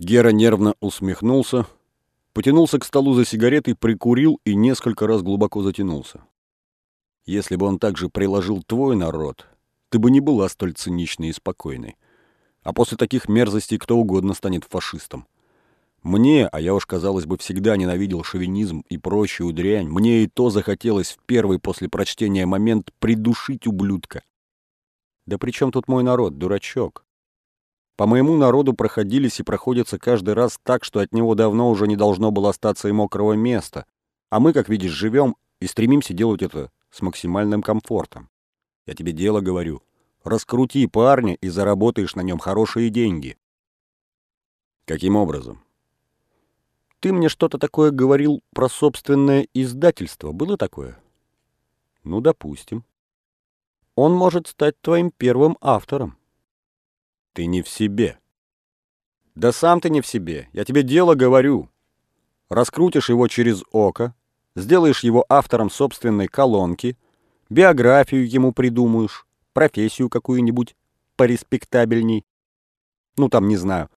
Гера нервно усмехнулся, потянулся к столу за сигаретой, прикурил и несколько раз глубоко затянулся. Если бы он также приложил твой народ, ты бы не была столь циничной и спокойной. А после таких мерзостей кто угодно станет фашистом. Мне, а я уж, казалось бы, всегда ненавидел шовинизм и прочую дрянь, мне и то захотелось в первый после прочтения момент придушить ублюдка. Да при чем тут мой народ, дурачок? По моему народу проходились и проходятся каждый раз так, что от него давно уже не должно было остаться и мокрого места. А мы, как видишь, живем и стремимся делать это с максимальным комфортом. Я тебе дело говорю. Раскрути парня и заработаешь на нем хорошие деньги. Каким образом? Ты мне что-то такое говорил про собственное издательство. Было такое? Ну, допустим. Он может стать твоим первым автором. Ты не в себе. Да сам ты не в себе. Я тебе дело говорю. Раскрутишь его через око, сделаешь его автором собственной колонки, биографию ему придумаешь, профессию какую-нибудь пореспектабельней. Ну, там, не знаю,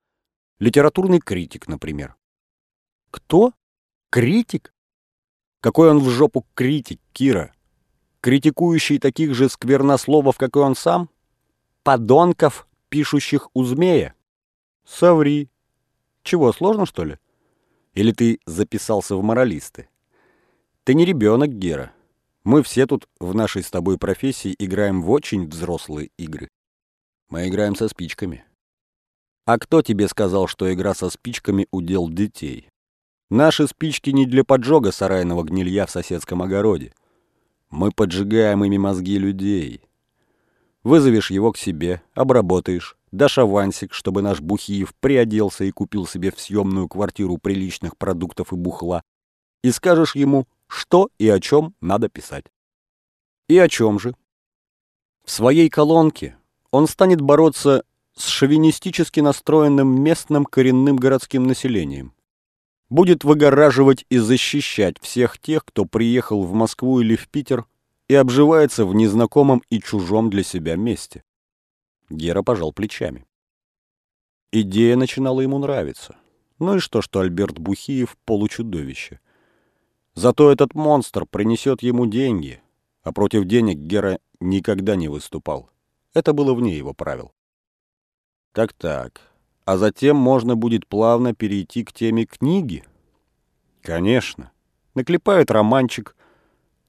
литературный критик, например. Кто? Критик? Какой он в жопу критик, Кира? Критикующий таких же сквернословов, как и он сам? Подонков, пишущих у змея? Соври. Чего, сложно, что ли? Или ты записался в моралисты? Ты не ребенок, Гера. Мы все тут в нашей с тобой профессии играем в очень взрослые игры. Мы играем со спичками. А кто тебе сказал, что игра со спичками — удел детей? Наши спички не для поджога сарайного гнилья в соседском огороде. Мы поджигаем ими мозги людей. Вызовешь его к себе, обработаешь, дашь авансик, чтобы наш Бухиев приоделся и купил себе в съемную квартиру приличных продуктов и бухла, и скажешь ему, что и о чем надо писать. И о чем же? В своей колонке он станет бороться с шовинистически настроенным местным коренным городским населением будет выгораживать и защищать всех тех, кто приехал в Москву или в Питер и обживается в незнакомом и чужом для себя месте. Гера пожал плечами. Идея начинала ему нравиться. Ну и что, что Альберт Бухиев — получудовище. Зато этот монстр принесет ему деньги, а против денег Гера никогда не выступал. Это было вне его правил. Так-так, а затем можно будет плавно перейти к теме книги? Конечно. Наклепает романчик.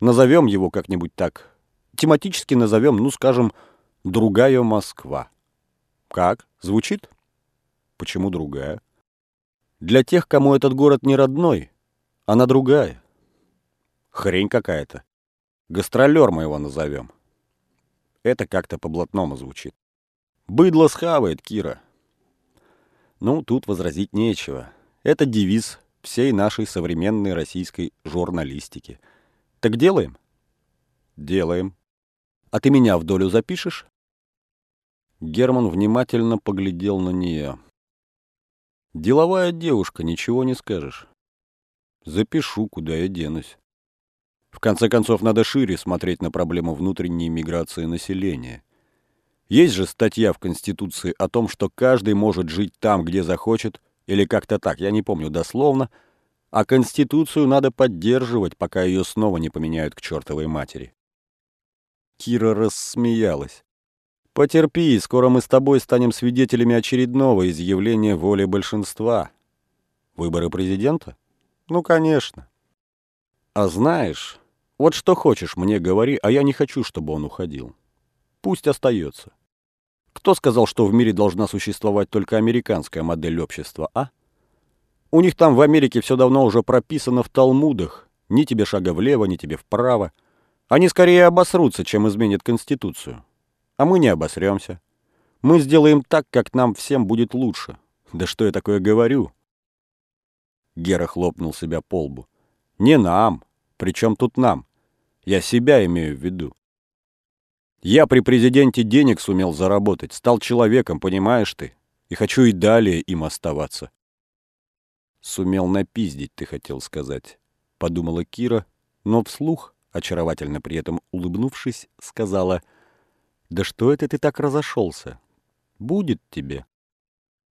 Назовем его как-нибудь так. Тематически назовем, ну, скажем, «Другая Москва». Как? Звучит? Почему другая? Для тех, кому этот город не родной, она другая. Хрень какая-то. Гастролер мы его назовем. Это как-то по-блатному звучит. Быдло схавает, Кира. Ну, тут возразить нечего. Это девиз всей нашей современной российской журналистики. Так делаем? Делаем. А ты меня в долю запишешь? Герман внимательно поглядел на нее. Деловая девушка, ничего не скажешь. Запишу, куда я денусь. В конце концов, надо шире смотреть на проблему внутренней миграции населения. Есть же статья в Конституции о том, что каждый может жить там, где захочет, или как-то так, я не помню дословно, а Конституцию надо поддерживать, пока ее снова не поменяют к чертовой матери. Кира рассмеялась. «Потерпи, скоро мы с тобой станем свидетелями очередного изъявления воли большинства. Выборы президента? Ну, конечно. А знаешь, вот что хочешь мне говори, а я не хочу, чтобы он уходил. Пусть остается. Кто сказал, что в мире должна существовать только американская модель общества, а? У них там в Америке все давно уже прописано в Талмудах. Ни тебе шага влево, ни тебе вправо. Они скорее обосрутся, чем изменят Конституцию. А мы не обосремся. Мы сделаем так, как нам всем будет лучше. Да что я такое говорю? Гера хлопнул себя по лбу. Не нам. Причем тут нам? Я себя имею в виду. Я при президенте денег сумел заработать, стал человеком, понимаешь ты? И хочу и далее им оставаться. Сумел напиздить, ты хотел сказать, подумала Кира, но вслух, очаровательно при этом улыбнувшись, сказала, «Да что это ты так разошелся? Будет тебе».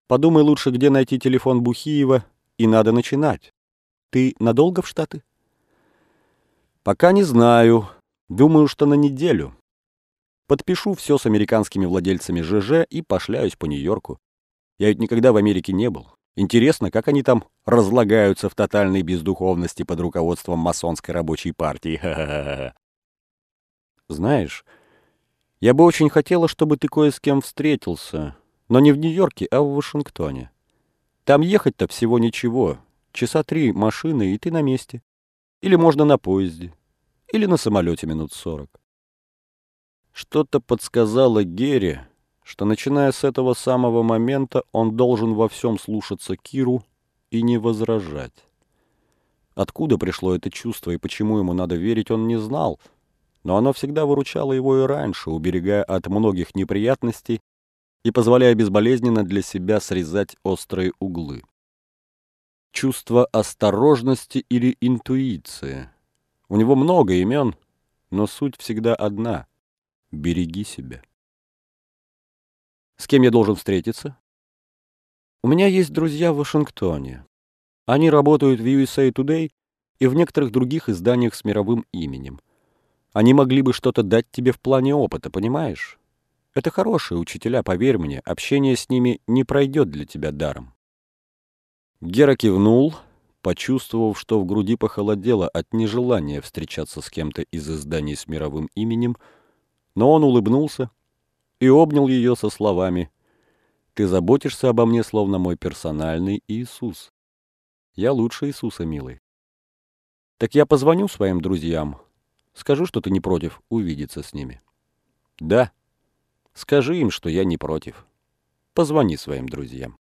Подумай лучше, где найти телефон Бухиева, и надо начинать. Ты надолго в Штаты? Пока не знаю. Думаю, что на неделю. Подпишу все с американскими владельцами ЖЖ и пошляюсь по Нью-Йорку. Я ведь никогда в Америке не был. Интересно, как они там разлагаются в тотальной бездуховности под руководством масонской рабочей партии. Знаешь, я бы очень хотела, чтобы ты кое с кем встретился, но не в Нью-Йорке, а в Вашингтоне. Там ехать-то всего ничего. Часа три машины, и ты на месте. Или можно на поезде. Или на самолете минут сорок. Что-то подсказало Гере, что, начиная с этого самого момента, он должен во всем слушаться Киру и не возражать. Откуда пришло это чувство и почему ему надо верить, он не знал, но оно всегда выручало его и раньше, уберегая от многих неприятностей и позволяя безболезненно для себя срезать острые углы. Чувство осторожности или интуиции. У него много имен, но суть всегда одна — береги себя. С кем я должен встретиться? У меня есть друзья в Вашингтоне. Они работают в USA Today и в некоторых других изданиях с мировым именем. Они могли бы что-то дать тебе в плане опыта, понимаешь? Это хорошие учителя, поверь мне, общение с ними не пройдет для тебя даром. Гера кивнул, почувствовав, что в груди похолодело от нежелания встречаться с кем-то из изданий с мировым именем, но он улыбнулся и обнял ее со словами «Ты заботишься обо мне, словно мой персональный Иисус. Я лучше Иисуса, милый. Так я позвоню своим друзьям, скажу, что ты не против увидеться с ними». «Да, скажи им, что я не против. Позвони своим друзьям».